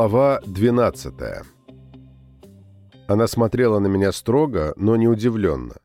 Глава 12 Она смотрела на меня строго, но не удивленно.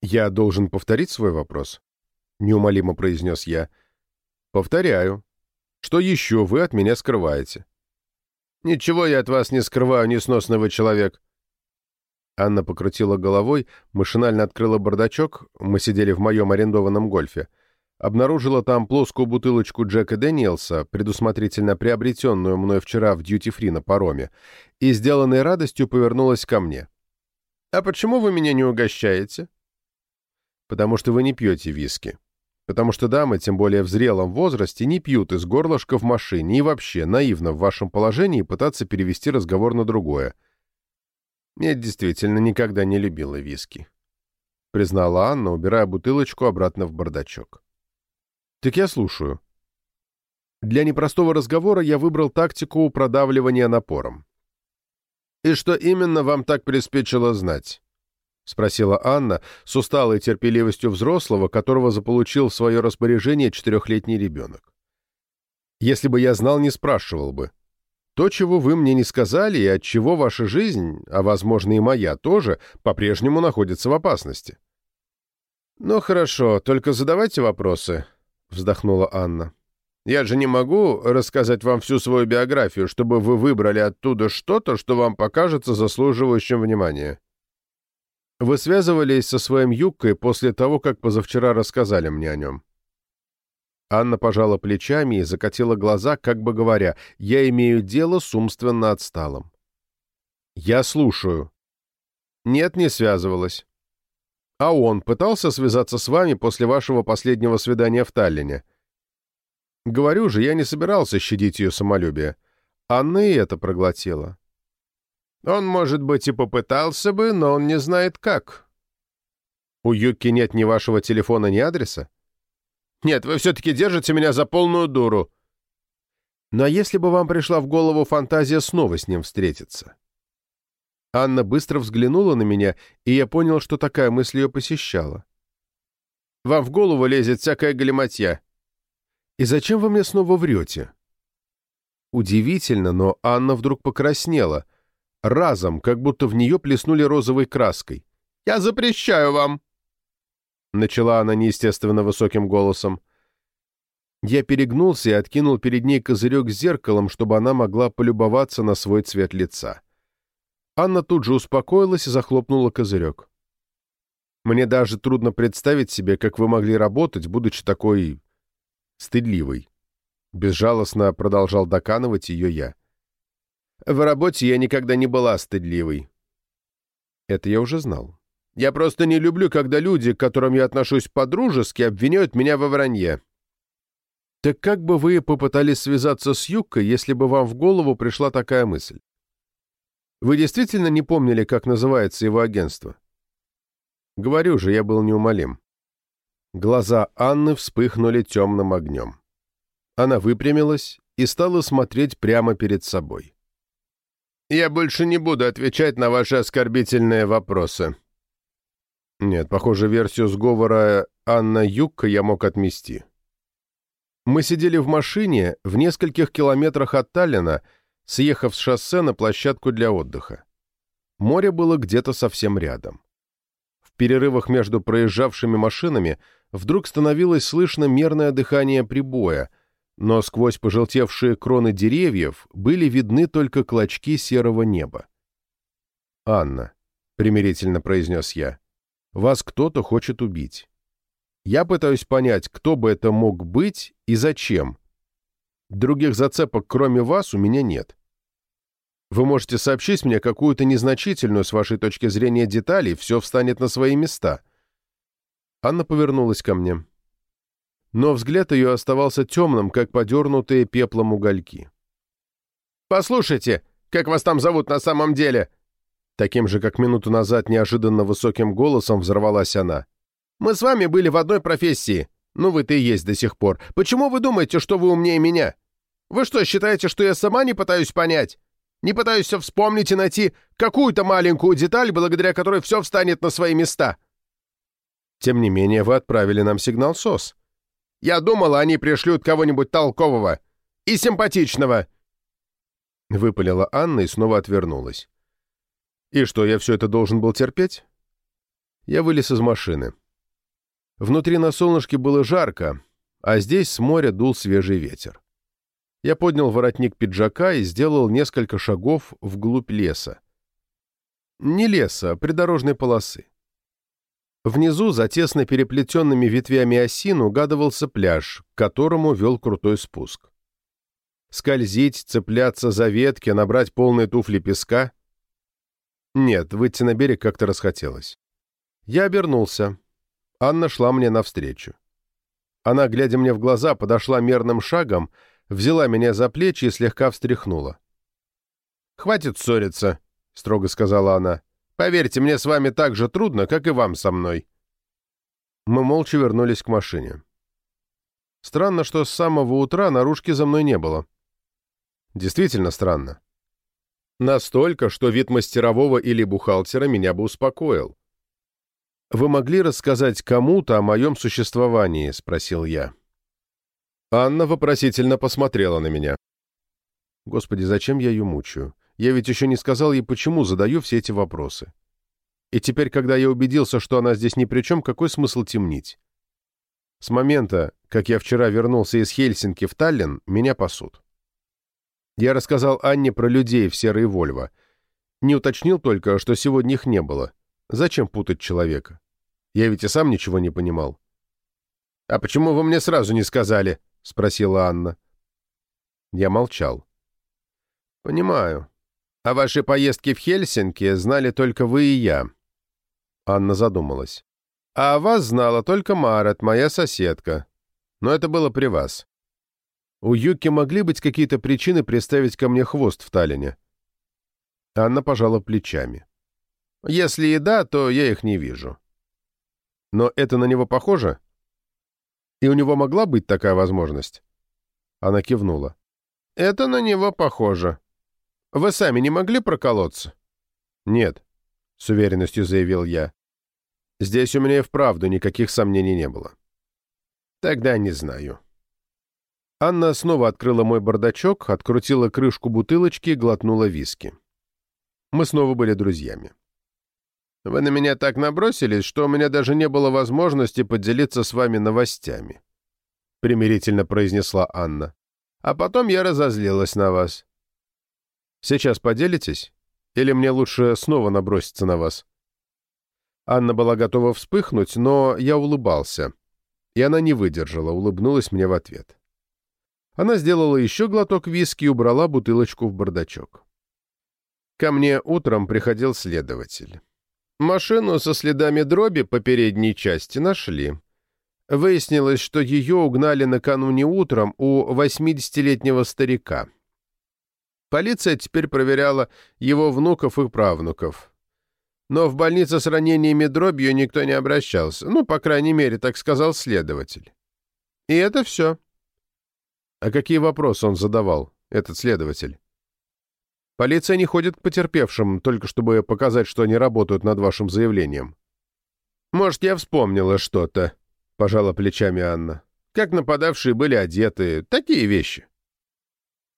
«Я должен повторить свой вопрос?» — неумолимо произнес я. «Повторяю. Что еще вы от меня скрываете?» «Ничего я от вас не скрываю, несносный человек». Анна покрутила головой, машинально открыла бардачок, мы сидели в моем арендованном гольфе — обнаружила там плоскую бутылочку Джека Дэниелса, предусмотрительно приобретенную мной вчера в дьюти-фри на пароме, и, сделанной радостью, повернулась ко мне. «А почему вы меня не угощаете?» «Потому что вы не пьете виски. Потому что дамы, тем более в зрелом возрасте, не пьют из горлышка в машине и вообще наивно в вашем положении пытаться перевести разговор на другое. Я действительно никогда не любила виски», — признала Анна, убирая бутылочку обратно в бардачок. «Так я слушаю». Для непростого разговора я выбрал тактику продавливания напором. «И что именно вам так приспичило знать?» — спросила Анна с усталой терпеливостью взрослого, которого заполучил в свое распоряжение четырехлетний ребенок. «Если бы я знал, не спрашивал бы. То, чего вы мне не сказали, и от чего ваша жизнь, а, возможно, и моя тоже, по-прежнему находится в опасности». «Ну, хорошо, только задавайте вопросы», вздохнула Анна. «Я же не могу рассказать вам всю свою биографию, чтобы вы выбрали оттуда что-то, что вам покажется заслуживающим внимания». «Вы связывались со своим Юккой после того, как позавчера рассказали мне о нем». Анна пожала плечами и закатила глаза, как бы говоря, «Я имею дело с умственно отсталым». «Я слушаю». «Нет, не связывалась». А он пытался связаться с вами после вашего последнего свидания в Таллине? Говорю же, я не собирался щадить ее самолюбие. Анна и это проглотила. Он, может быть, и попытался бы, но он не знает как. У Юки нет ни вашего телефона, ни адреса? Нет, вы все-таки держите меня за полную дуру. Но если бы вам пришла в голову фантазия снова с ним встретиться? Анна быстро взглянула на меня, и я понял, что такая мысль ее посещала. «Вам в голову лезет всякая галиматья. И зачем вы мне снова врете?» Удивительно, но Анна вдруг покраснела. Разом, как будто в нее плеснули розовой краской. «Я запрещаю вам!» Начала она неестественно высоким голосом. Я перегнулся и откинул перед ней козырек с зеркалом, чтобы она могла полюбоваться на свой цвет лица. Анна тут же успокоилась и захлопнула козырек. «Мне даже трудно представить себе, как вы могли работать, будучи такой... стыдливой». Безжалостно продолжал доканывать ее я. «В работе я никогда не была стыдливой». Это я уже знал. «Я просто не люблю, когда люди, к которым я отношусь по-дружески, обвиняют меня во вранье». «Так как бы вы попытались связаться с Юккой, если бы вам в голову пришла такая мысль?» Вы действительно не помнили, как называется его агентство? Говорю же, я был неумолим. Глаза Анны вспыхнули темным огнем. Она выпрямилась и стала смотреть прямо перед собой. «Я больше не буду отвечать на ваши оскорбительные вопросы». Нет, похоже, версию сговора Анна Юкка я мог отмести. Мы сидели в машине в нескольких километрах от Таллина, съехав с шоссе на площадку для отдыха. Море было где-то совсем рядом. В перерывах между проезжавшими машинами вдруг становилось слышно мерное дыхание прибоя, но сквозь пожелтевшие кроны деревьев были видны только клочки серого неба. «Анна», — примирительно произнес я, — «вас кто-то хочет убить. Я пытаюсь понять, кто бы это мог быть и зачем, Других зацепок, кроме вас, у меня нет. Вы можете сообщить мне какую-то незначительную с вашей точки зрения деталь, и все встанет на свои места». Анна повернулась ко мне. Но взгляд ее оставался темным, как подернутые пеплом угольки. «Послушайте, как вас там зовут на самом деле?» Таким же, как минуту назад, неожиданно высоким голосом взорвалась она. «Мы с вами были в одной профессии. Ну, вы-то и есть до сих пор. Почему вы думаете, что вы умнее меня?» Вы что, считаете, что я сама не пытаюсь понять? Не пытаюсь все вспомнить и найти какую-то маленькую деталь, благодаря которой все встанет на свои места?» «Тем не менее, вы отправили нам сигнал СОС». «Я думала, они пришлют кого-нибудь толкового и симпатичного». Выпалила Анна и снова отвернулась. И что, я все это должен был терпеть? Я вылез из машины. Внутри на солнышке было жарко, а здесь с моря дул свежий ветер. Я поднял воротник пиджака и сделал несколько шагов вглубь леса. Не леса, а придорожной полосы. Внизу, за тесно переплетенными ветвями осин, угадывался пляж, к которому вел крутой спуск. Скользить, цепляться за ветки, набрать полные туфли песка? Нет, выйти на берег как-то расхотелось. Я обернулся. Анна шла мне навстречу. Она, глядя мне в глаза, подошла мерным шагом, взяла меня за плечи и слегка встряхнула. «Хватит ссориться», — строго сказала она. «Поверьте, мне с вами так же трудно, как и вам со мной». Мы молча вернулись к машине. Странно, что с самого утра наружки за мной не было. Действительно странно. Настолько, что вид мастерового или бухгалтера меня бы успокоил. «Вы могли рассказать кому-то о моем существовании?» — спросил я. Анна вопросительно посмотрела на меня. Господи, зачем я ее мучаю? Я ведь еще не сказал ей, почему задаю все эти вопросы. И теперь, когда я убедился, что она здесь ни при чем, какой смысл темнить? С момента, как я вчера вернулся из Хельсинки в Таллин, меня пасут. Я рассказал Анне про людей в серой Вольво. Не уточнил только, что сегодня их не было. Зачем путать человека? Я ведь и сам ничего не понимал. «А почему вы мне сразу не сказали?» — спросила Анна. Я молчал. «Понимаю. О вашей поездке в Хельсинки знали только вы и я». Анна задумалась. «А о вас знала только Марет, моя соседка. Но это было при вас. У Юки могли быть какие-то причины приставить ко мне хвост в Таллине?» Анна пожала плечами. «Если и да, то я их не вижу». «Но это на него похоже?» «И у него могла быть такая возможность?» Она кивнула. «Это на него похоже. Вы сами не могли проколоться?» «Нет», — с уверенностью заявил я. «Здесь у меня и вправду никаких сомнений не было». «Тогда не знаю». Анна снова открыла мой бардачок, открутила крышку бутылочки и глотнула виски. Мы снова были друзьями. «Вы на меня так набросились, что у меня даже не было возможности поделиться с вами новостями», — примирительно произнесла Анна. «А потом я разозлилась на вас». «Сейчас поделитесь? Или мне лучше снова наброситься на вас?» Анна была готова вспыхнуть, но я улыбался, и она не выдержала, улыбнулась мне в ответ. Она сделала еще глоток виски и убрала бутылочку в бардачок. Ко мне утром приходил следователь. Машину со следами дроби по передней части нашли. Выяснилось, что ее угнали накануне утром у 80-летнего старика. Полиция теперь проверяла его внуков и правнуков. Но в больнице с ранениями дробью никто не обращался. Ну, по крайней мере, так сказал следователь. И это все. А какие вопросы он задавал, этот следователь? Полиция не ходит к потерпевшим, только чтобы показать, что они работают над вашим заявлением. Может, я вспомнила что-то, пожала плечами Анна. Как нападавшие были одеты, такие вещи.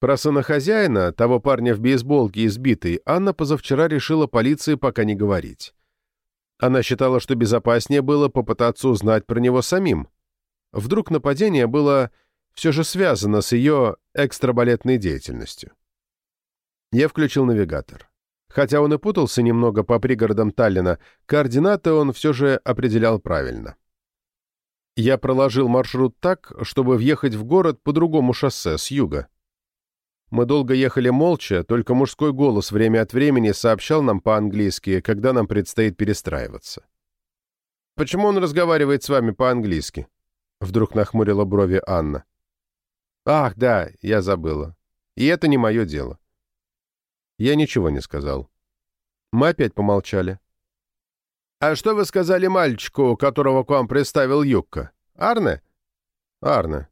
Про сына хозяина, того парня в бейсболке избитый, Анна позавчера решила полиции пока не говорить. Она считала, что безопаснее было попытаться узнать про него самим. Вдруг нападение было все же связано с ее экстрабалетной деятельностью. Я включил навигатор. Хотя он и путался немного по пригородам Таллина, координаты он все же определял правильно. Я проложил маршрут так, чтобы въехать в город по другому шоссе, с юга. Мы долго ехали молча, только мужской голос время от времени сообщал нам по-английски, когда нам предстоит перестраиваться. «Почему он разговаривает с вами по-английски?» Вдруг нахмурила брови Анна. «Ах, да, я забыла. И это не мое дело». Я ничего не сказал. Мы опять помолчали. «А что вы сказали мальчику, которого к вам представил Юкка? Арне?» «Арне.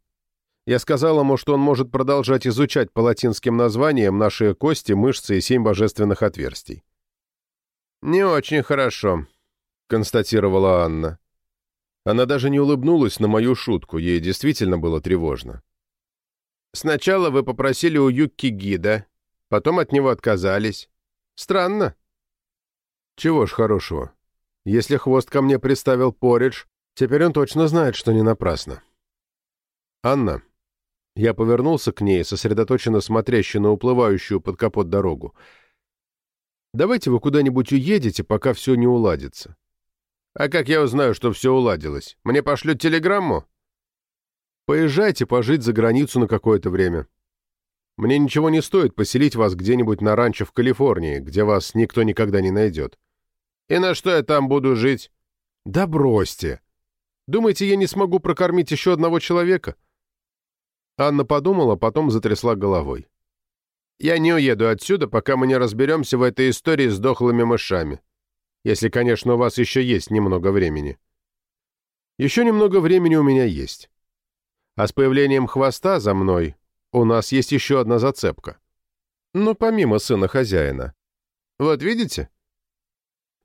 Я сказал ему, что он может продолжать изучать по латинским названиям наши кости, мышцы и семь божественных отверстий». «Не очень хорошо», — констатировала Анна. Она даже не улыбнулась на мою шутку, ей действительно было тревожно. Сначала вы попросили у Юкки гида, Потом от него отказались. Странно. Чего ж хорошего. Если хвост ко мне приставил Поридж, теперь он точно знает, что не напрасно. Анна. Я повернулся к ней, сосредоточенно смотрящей на уплывающую под капот дорогу. Давайте вы куда-нибудь уедете, пока все не уладится. А как я узнаю, что все уладилось? Мне пошлют телеграмму? Поезжайте пожить за границу на какое-то время. Мне ничего не стоит поселить вас где-нибудь на ранчо в Калифорнии, где вас никто никогда не найдет. И на что я там буду жить? Да бросьте. Думаете, я не смогу прокормить еще одного человека? Анна подумала, потом затрясла головой. Я не уеду отсюда, пока мы не разберемся в этой истории с дохлыми мышами. Если, конечно, у вас еще есть немного времени. Еще немного времени у меня есть. А с появлением хвоста за мной у нас есть еще одна зацепка. Ну, помимо сына хозяина. Вот видите?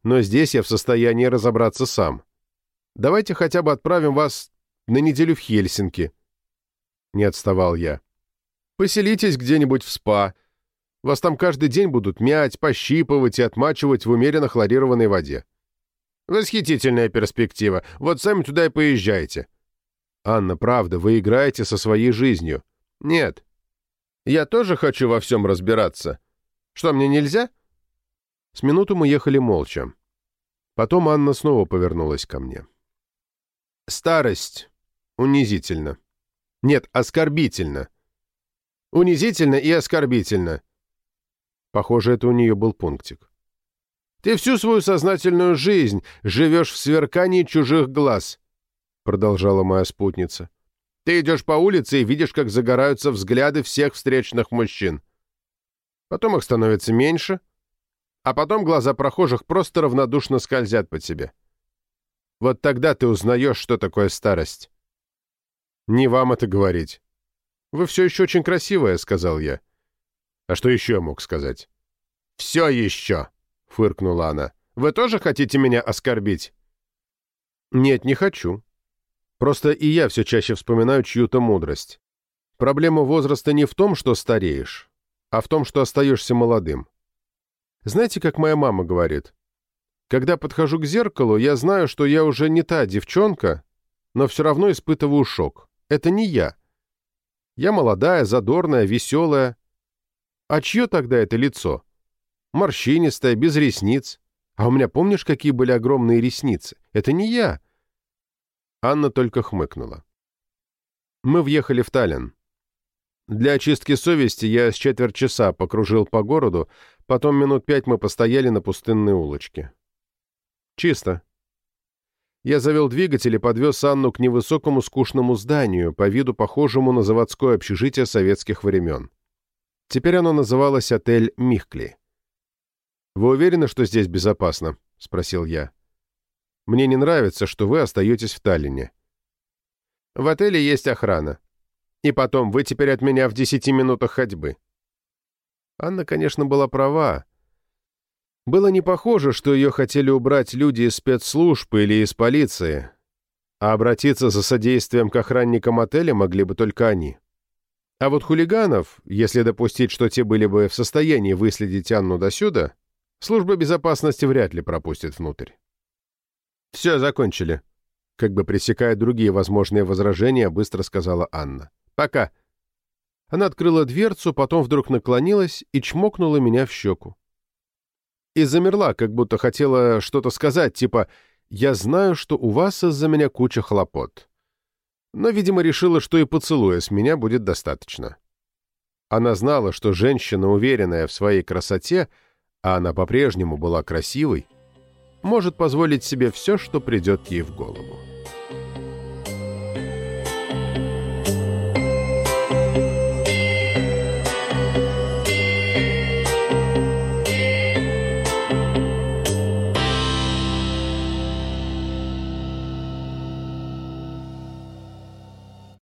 Но здесь я в состоянии разобраться сам. Давайте хотя бы отправим вас на неделю в Хельсинки. Не отставал я. Поселитесь где-нибудь в спа, вас там каждый день будут мять, пощипывать и отмачивать в умеренно хлорированной воде. Восхитительная перспектива. Вот сами туда и поезжайте. Анна, правда, вы играете со своей жизнью. Нет. Я тоже хочу во всем разбираться. Что, мне нельзя? С минуту мы ехали молча. Потом Анна снова повернулась ко мне. Старость. Унизительно. Нет, оскорбительно. Унизительно и оскорбительно. Похоже, это у нее был пунктик. «Ты всю свою сознательную жизнь живешь в сверкании чужих глаз», продолжала моя спутница. «Ты идешь по улице и видишь, как загораются взгляды всех встречных мужчин. Потом их становится меньше, а потом глаза прохожих просто равнодушно скользят по тебе. Вот тогда ты узнаешь, что такое старость». «Не вам это говорить. Вы все еще очень красивая», — сказал я. А что еще я мог сказать? «Все еще!» — фыркнула она. «Вы тоже хотите меня оскорбить?» «Нет, не хочу. Просто и я все чаще вспоминаю чью-то мудрость. Проблема возраста не в том, что стареешь, а в том, что остаешься молодым. Знаете, как моя мама говорит? Когда подхожу к зеркалу, я знаю, что я уже не та девчонка, но все равно испытываю шок. Это не я. Я молодая, задорная, веселая, а чье тогда это лицо? Морщинистое, без ресниц. А у меня помнишь, какие были огромные ресницы? Это не я. Анна только хмыкнула. Мы въехали в Таллин. Для очистки совести я с четверть часа покружил по городу, потом минут пять мы постояли на пустынной улочке. Чисто. Я завел двигатель и подвез Анну к невысокому скучному зданию, по виду похожему на заводское общежитие советских времен. Теперь оно называлось отель «Михкли». «Вы уверены, что здесь безопасно?» — спросил я. «Мне не нравится, что вы остаетесь в Таллине». «В отеле есть охрана. И потом, вы теперь от меня в десяти минутах ходьбы». Анна, конечно, была права. Было не похоже, что ее хотели убрать люди из спецслужб или из полиции, а обратиться за содействием к охранникам отеля могли бы только они. А вот хулиганов, если допустить, что те были бы в состоянии выследить Анну досюда, служба безопасности вряд ли пропустит внутрь. «Все, закончили», — как бы пресекая другие возможные возражения, быстро сказала Анна. «Пока». Она открыла дверцу, потом вдруг наклонилась и чмокнула меня в щеку. И замерла, как будто хотела что-то сказать, типа «Я знаю, что у вас из-за меня куча хлопот» но, видимо, решила, что и поцелуя с меня будет достаточно. Она знала, что женщина, уверенная в своей красоте, а она по-прежнему была красивой, может позволить себе все, что придет ей в голову.